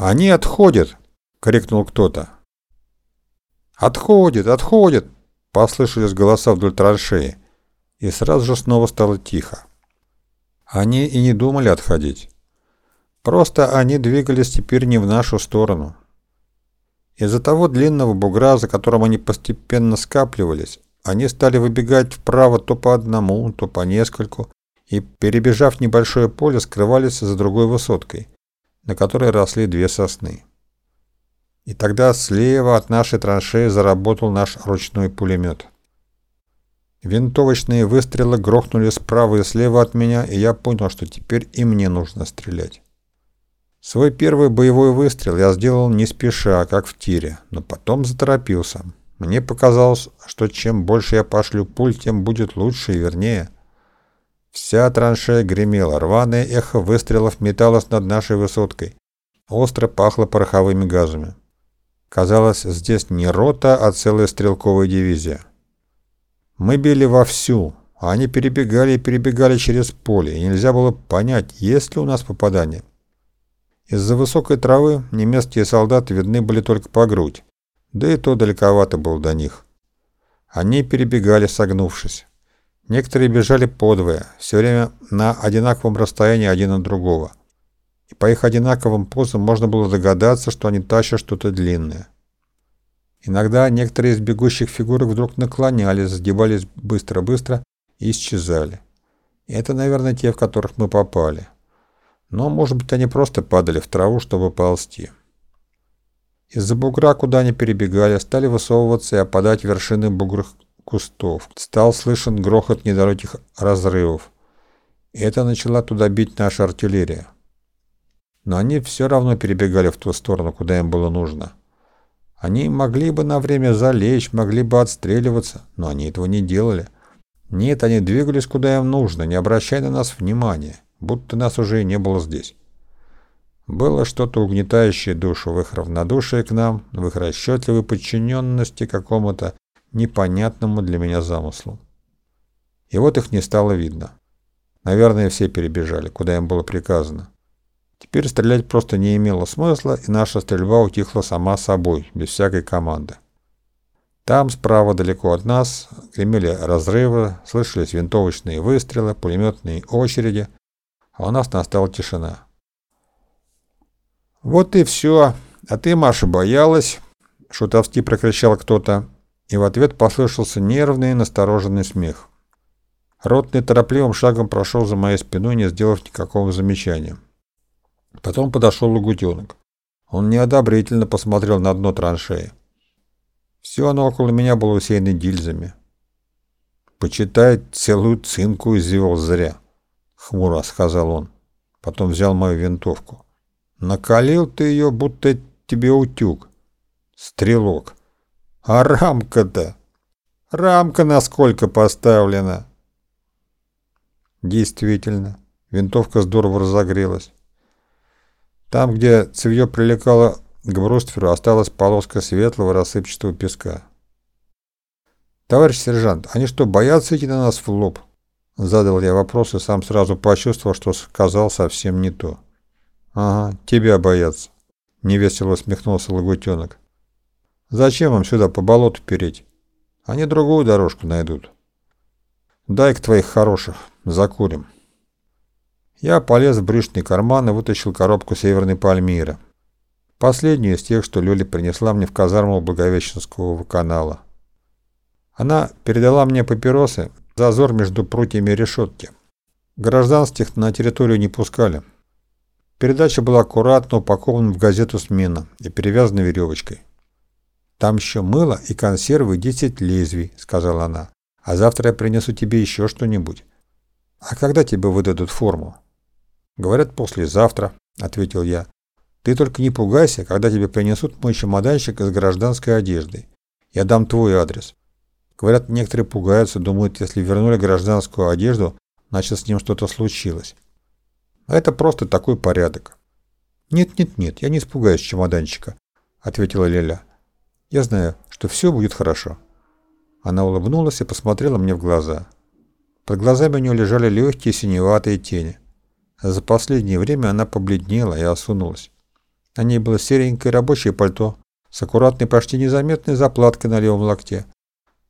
«Они отходят!» — крикнул кто-то. «Отходит! Отходит!» — послышались голоса вдоль траншеи, и сразу же снова стало тихо. Они и не думали отходить. Просто они двигались теперь не в нашу сторону. Из-за того длинного бугра, за которым они постепенно скапливались, они стали выбегать вправо то по одному, то по нескольку, и, перебежав небольшое поле, скрывались за другой высоткой, на которой росли две сосны. И тогда слева от нашей траншеи заработал наш ручной пулемет. Винтовочные выстрелы грохнули справа и слева от меня, и я понял, что теперь и мне нужно стрелять. Свой первый боевой выстрел я сделал не спеша, как в тире, но потом заторопился. Мне показалось, что чем больше я пошлю пуль, тем будет лучше и вернее. Вся траншея гремела, рваное эхо выстрелов металось над нашей высоткой. Остро пахло пороховыми газами. Казалось, здесь не рота, а целая стрелковая дивизия. Мы били вовсю, а они перебегали и перебегали через поле, и нельзя было понять, есть ли у нас попадание. Из-за высокой травы немецкие солдаты видны были только по грудь, да и то далековато было до них. Они перебегали, согнувшись. Некоторые бежали подвое, все время на одинаковом расстоянии один от другого. И по их одинаковым позам можно было догадаться, что они тащат что-то длинное. Иногда некоторые из бегущих фигурок вдруг наклонялись, сгибались быстро-быстро и исчезали. И это, наверное, те, в которых мы попали. Но, может быть, они просто падали в траву, чтобы ползти. Из-за бугра, куда они перебегали, стали высовываться и опадать вершины бугрых кустов. Стал слышен грохот недалеких разрывов. Это начала туда бить наша артиллерия. Но они все равно перебегали в ту сторону, куда им было нужно. Они могли бы на время залечь, могли бы отстреливаться, но они этого не делали. Нет, они двигались куда им нужно, не обращая на нас внимания, будто нас уже и не было здесь. Было что-то угнетающее душу в их равнодушии к нам, в их расчетливой подчиненности какому-то непонятному для меня замыслу. И вот их не стало видно. Наверное, все перебежали, куда им было приказано. Теперь стрелять просто не имело смысла, и наша стрельба утихла сама собой, без всякой команды. Там, справа, далеко от нас, гремели разрывы, слышались винтовочные выстрелы, пулеметные очереди, а у нас настала тишина. «Вот и все. А ты, Маша, боялась?» — шутовски прокричал кто-то и в ответ послышался нервный и настороженный смех. Ротный торопливым шагом прошел за моей спиной, не сделав никакого замечания. Потом подошел Лагутенок. Он неодобрительно посмотрел на дно траншеи. Все оно около меня было усеяно гильзами. «Почитай целую цинку извел зря», — хмуро сказал он. Потом взял мою винтовку. «Накалил ты ее, будто тебе утюг. Стрелок. А рамка-то? Рамка насколько поставлена? Действительно, винтовка здорово разогрелась. Там, где цевье прилетало к брустверу, осталась полоска светлого рассыпчатого песка. «Товарищ сержант, они что, боятся идти на нас в лоб?» Задал я вопрос и сам сразу почувствовал, что сказал совсем не то. «Ага, тебя боятся», — невесело усмехнулся лагутенок. Зачем вам сюда по болоту переть? Они другую дорожку найдут. Дай-ка твоих хороших, закурим. Я полез в брюшный карман и вытащил коробку Северной Пальмира. Последнюю из тех, что Лёля принесла мне в казарму Благовещенского канала. Она передала мне папиросы, зазор между прутьями решетки. Гражданских на территорию не пускали. Передача была аккуратно упакована в газету «Смена» и перевязана веревочкой. «Там еще мыло и консервы десять лезвий», — сказала она. «А завтра я принесу тебе еще что-нибудь». «А когда тебе выдадут форму?» «Говорят, послезавтра», — ответил я. «Ты только не пугайся, когда тебе принесут мой чемоданчик из гражданской одежды. Я дам твой адрес». Говорят, некоторые пугаются, думают, если вернули гражданскую одежду, значит с ним что-то случилось. А это просто такой порядок. «Нет-нет-нет, я не испугаюсь чемоданчика», — ответила Леля. Я знаю, что все будет хорошо». Она улыбнулась и посмотрела мне в глаза. Под глазами у нее лежали легкие синеватые тени. За последнее время она побледнела и осунулась. На ней было серенькое рабочее пальто с аккуратной, почти незаметной заплаткой на левом локте.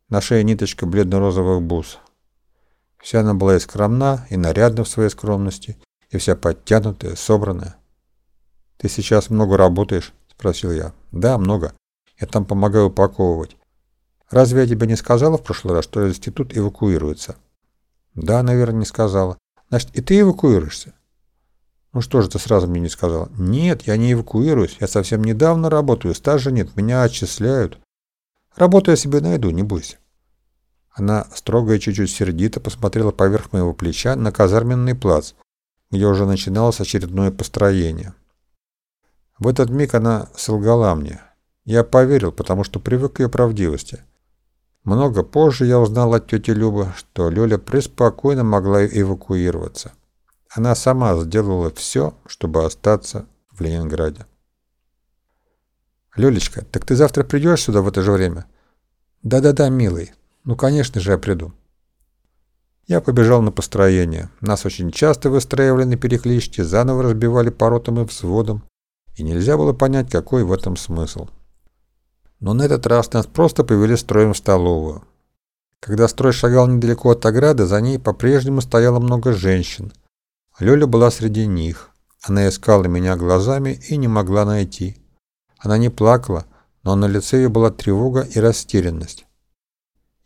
На шее ниточка бледно-розовых бус. Вся она была и скромна, и нарядна в своей скромности, и вся подтянутая, собранная. «Ты сейчас много работаешь?» – спросил я. «Да, много. Я там помогаю упаковывать. Разве я тебе не сказала в прошлый раз, что институт эвакуируется?» «Да, наверное, не сказала. Значит, и ты эвакуируешься?» «Ну что же ты сразу мне не сказала?» «Нет, я не эвакуируюсь. Я совсем недавно работаю. Стажа нет, меня отчисляют. Работу я себе найду, не бойся». Она строго и чуть-чуть сердито посмотрела поверх моего плеча на казарменный плац, где уже начиналось очередное построение. В этот миг она солгала мне. Я поверил, потому что привык к ее правдивости. Много позже я узнал от тети Любы, что Лёля преспокойно могла эвакуироваться. Она сама сделала все, чтобы остаться в Ленинграде. «Лёлечка, так ты завтра придешь сюда в это же время?» «Да-да-да, милый. Ну, конечно же, я приду». Я побежал на построение. Нас очень часто выстраивали на перекличке, заново разбивали по ротам и взводам, и нельзя было понять, какой в этом смысл. Но на этот раз нас просто повели строем в столовую. Когда строй шагал недалеко от ограды, за ней по-прежнему стояло много женщин. Лёля была среди них. Она искала меня глазами и не могла найти. Она не плакала, но на лице ее была тревога и растерянность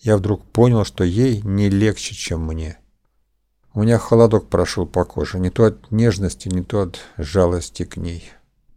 я вдруг понял, что ей не легче, чем мне. У меня холодок прошел по коже, не то от нежности, не то от жалости к ней.